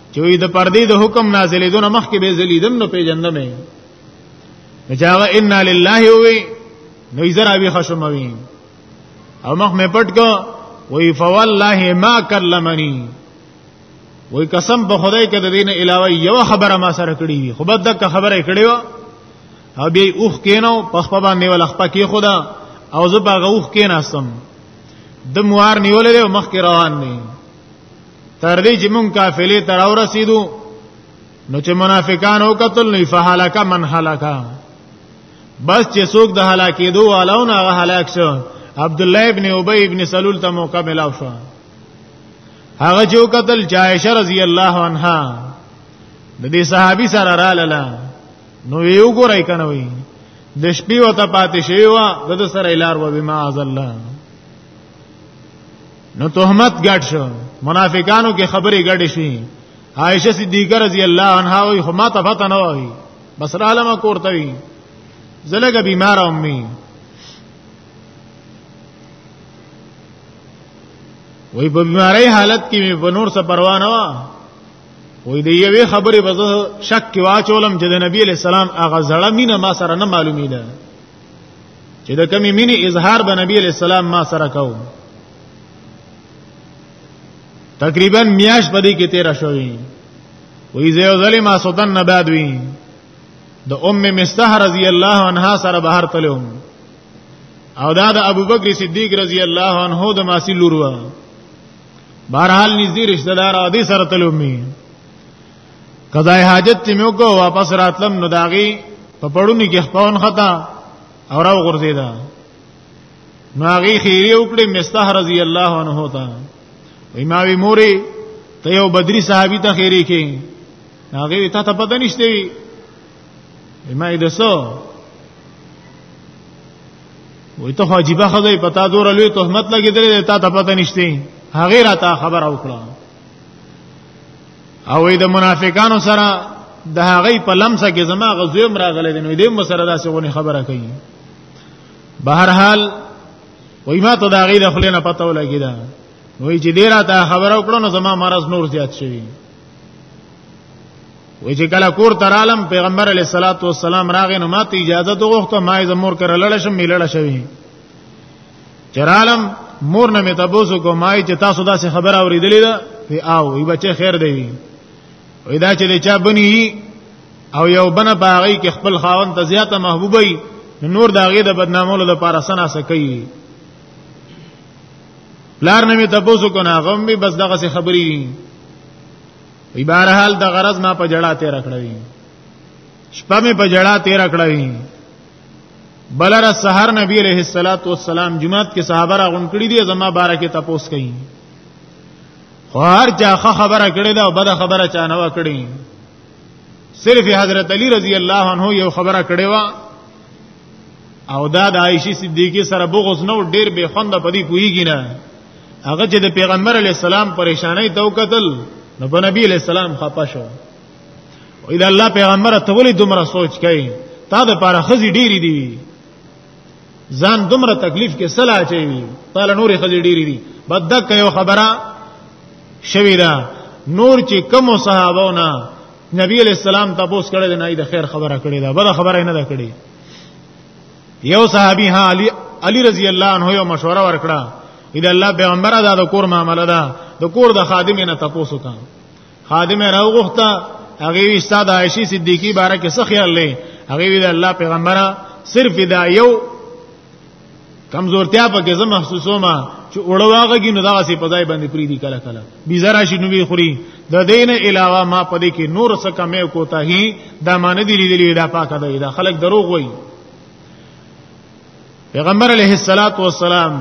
چې د پردې د حکم نازلې دونه مخ کې به زلیدم نو پیجندم نه چاغه ان لله وی نو یې زرا به خشم وی او مخ مې پټ کو وی فوالله ما کلمنی وی قسم په خدای کې د دین علاوه یو خبره ما سره کړی وی خو بد دغه خبره کړی و او بیا اوخ کینو په خپل باندې ول خپل کې خدا او زه باغه اوخ کیناستم د موار نیولې مخ کې روان نه تر دې چې مونږ قافلې تر اورسیدو نو چې منافقان او قتل نه فهلک من هلک بس چې څوک د هلاکې دوه علاون هغه هلاک شو عبد الله ابن ابي ابن سلول ته موقع ملاو شو هغه چې قتل عائشه رضی الله عنها د دې صحابي سره رااله نو یو ګورای کنه وی د شپې وته پاتې شوی و د سره الار و بما ازل الله نو تهمت ګډ شو منافقانو کې خبرې ګډ شي عائشه صدیقه رضی الله عنها وی خو ما ته پته نه وای بس را علمه کوړته وی زلګه بیمار امي وی په بیماری حالت کې مې په نور څه پروا نه وا وی د یوې خبرې په شک کې واچولم چې د نبی علی السلام هغه زړه مینه ما سره نه معلومیده چې د کمی مینې اظهار به نبی علی السلام ما سره کاو تقریبا میاش پدې کې تیر شوې وې زه ځلې ما سوتن نه بعد وی د ام مستح رضی الله عنها سره بهر تلو او دا د ابوبکر صدیق رضی الله عنه د ماسی لور و بهرحال نږدې رشتہ دار او دې سره تلو می قضای حاجت ته مې وکړو واپس راتلم نو داغي په پړونی کې خپون خطا او راو غرزیدا نو هغه خیری وکړي مستح رضی الله عنه تا وی ما وی موري ته یو بدری صحابي ته خیری کې هغه ته ته پته نشته وی ما یې دسو وی ته واجبہ خدای پتا دور لوی تهمت لګیدل ته ته پته نشته هغه راته خبر او کړه او د منافقانو سره د هغه په لمسه کې زما غزویم راغله دي نو دې مسره داسې غونې خبره کوي بهر حال وای ما ته دا غي د خلینو پته ولګی دا وای چې ډیر تا خبره وکړو نو زما مرز نور زیات شوی وای چې کله کور تر عالم پیغمبر علی صلوات و سلام راغی نو ما ته اجازه وغوښته ما یې زمور کړه لړ شم ملړ شوی چرالم مور نه مې تاسو کومای چې تاسو دا څه خبر اوریدلې ده وی او وی بچي خیر دی وی دا چې چا بنی او یو بنه باغی کې خپل خاون ته زیاته محبوبي نور دا غي د بدنامولو لپاره سنا سکی لار نه مې تاسو کو نه غم به بس دغه څه خبرې دي وی بهرحال د غرض ما په جړه تیر کړی شپه مې په جړه تیر کړی بلر سحر نبی علیہ الصلات والسلام جمعات کې صحابه را غون کړی دي زما بارا کې تپوس کړي خو هر چا خبره کړې ده او بده خبره چا نه وکړي صرف حضرت علی رضی الله عنه یو خبره کړې و او دا د عائشې صدیقې سره بغض نو ډیر به خوند پدی کویږي نه هغه چې د پیغمبر علی السلام پریشانای تو قتل نو په نبی علی السلام خپه شو او دا الله پیغمبر ته ولې دومره سوچ کوي تا د پاره خزي ډيري دي ځان دومره تکلیف کې سلا چي تعال نورې خزي ډيري دي بدک یو خبره شوی دا نور چې کم صحابهونه نبی علیہ السلام تاسو کړه نه د خیر خبره کړې ده بل خبره نه ده کړې یو صحابي ها علی علی رضی الله عنه یو مشوره ورکړه اې د الله پیغمبر دا د کور معاملې ده د کور د خادم نه تاسو کړه خادم راو غوښته هغه وی استاد عائشہ صدیقی باره کې څه خیال لې هغه وی د الله پیغمبره صرف دا یو کمزورتیا په کې زه محسوسوم چې اورواغه کې نو دا سي په ځای باندې پری دي کله کله بيزرا شي نو وی خوري د دین علاوه ما په دې کې نور څه کمې کوتا هي دا مان دي لیدلې دا پاکه ده دا خلک دروغ وایي پیغمبر علیه الصلاۃ والسلام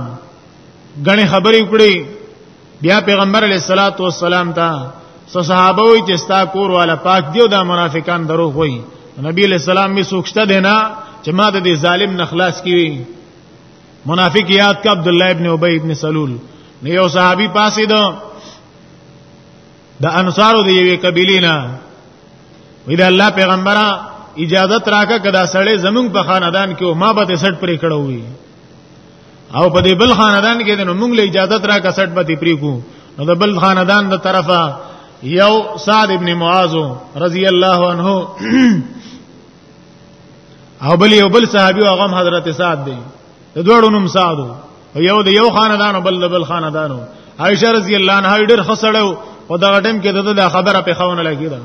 غني خبرې کړې بیا پیغمبر علیه الصلاۃ والسلام ته سو صحابه وی چې ستا کور والا پاک دیو دا منافقان دروغ وی نبی علیہ السلام می سوکشته دینا چې ما د دې ظالم نخلاص کیوي منافق یاد کا عبد الله ابن ابی ابن سلول نو یو صحابي پاسې دو د انصارو د یوې قبیلې نه وی دا الله پیغمبره اجازه تراکه کدا سړی زمونږ په خاندان کې ما به سټ پرې کړو وی او په دې بل خاندان کې نو موږ له اجازه را کسټ به دی پری کو نو د بل خاندان د طرفه یو سعد ابن معاذ رضی الله عنه او بل یو بل صحابي او غم حضرت سعد دی د دوړو نوم سعد یو د یو خاندان بل د بل خاندانو عائشہ رضی الله عنها ډېر خسړو او دا ټیم کې د خبره په خونه لګیدا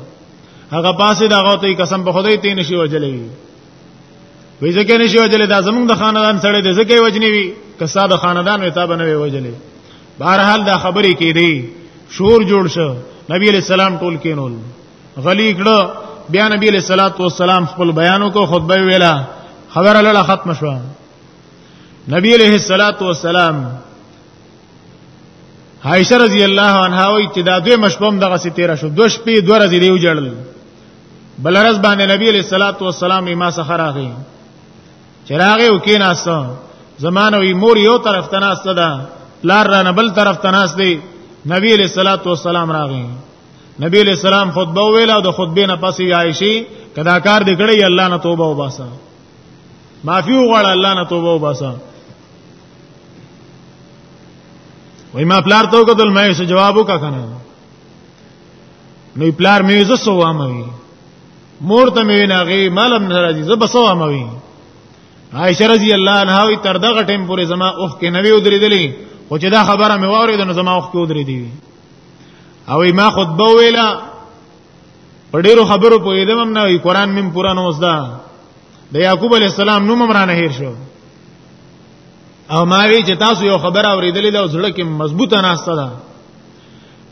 هغه پاسه دا غوته قسم په خدای تین شي وجلې وې ځکه نشي وجلې دا زمونږ د خاندان سره د ځکه وجنی وي کسا د خاندان وي تابه نه وي وجلې بهرحال دا خبرې کې دی شور جوړ شو نبی علیہ السلام ټول کینول غلی کړه بیا نبی علیہ الصلوۃ والسلام خپل بیانو کو خطبه ویلا خبره لاله ختم شو نبی علیہ الصلوۃ والسلام عائشه رضی الله عنها وی چې دا دوی مشبم دغه سي تیر شو دوش په دوه ورځې دیو جړل بل ورځ باندې نبی علیہ الصلوۃ والسلام ما سره راغی چراغ یو کې ناسو زمانه وی مور یو طرف ته ناسته ده لار را نه بل طرف ته ناس دی نبی علیہ الصلوۃ والسلام راغی نبی علیہ السلام خطبه ویلا او د خطبه نه پسې عائشی کدا کار دې کړی الله نه توبه وباسه معافي وغواړه الله نه توبه وباسه وای ما پلار ته وکړل مې څه جواب وکا کنه نو پلار مې زه سو واموي مور ته مې نه غي مالم نه راځي زه بسو واموي عائشہ رضی الله عنها وی تر دغه ټیم پورې زما اوخ کې نوی ودرېدلې خو چې دا خبره مې واورېده نو زما اوخ کې ودرېدې او ما خطبه ویلا په ډیرو خبرو په یدم نه وی قران مم پورا نو وسدا د یعقوب علی السلام نوم مرانه هیر شو او ما وی چې تاسو یو خبر اوریدلې ده او زړه کې مضبوطه ناشته ده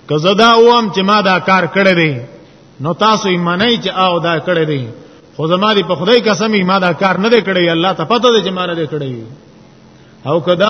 که زدا اوم چې ما دا کار کړی دی نو تاسو یې منئ چې او دا کړی دی خو زما دی په خدای قسم ما دا کار نه دی کړی الله ته پته دی چې ما نه دی کړی او کدا